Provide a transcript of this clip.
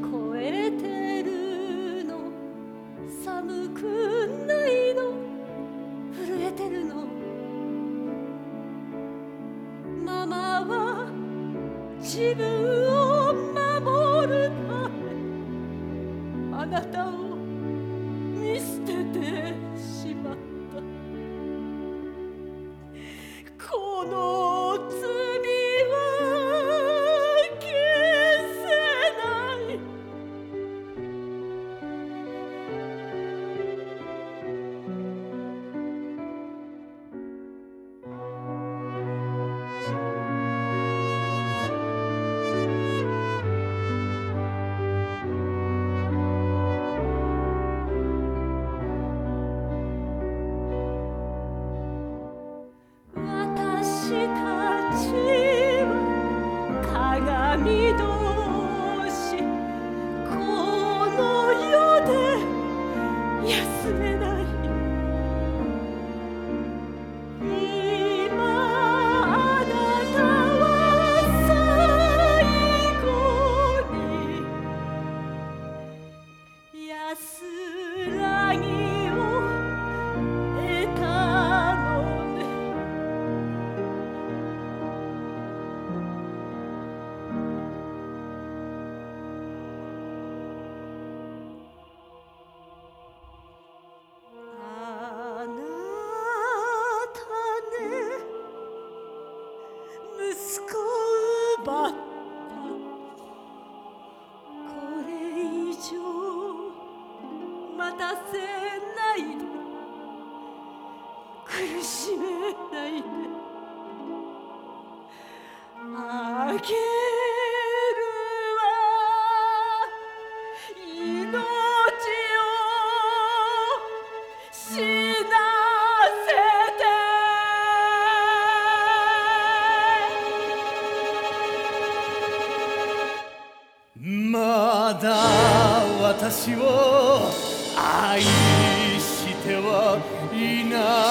こえてるの。寒くないの。震えてるの。ママは自分を守るため。あなたを見捨ててしまった。このせないで苦しめないで。あけるは命を死なまだ私を愛してはいない。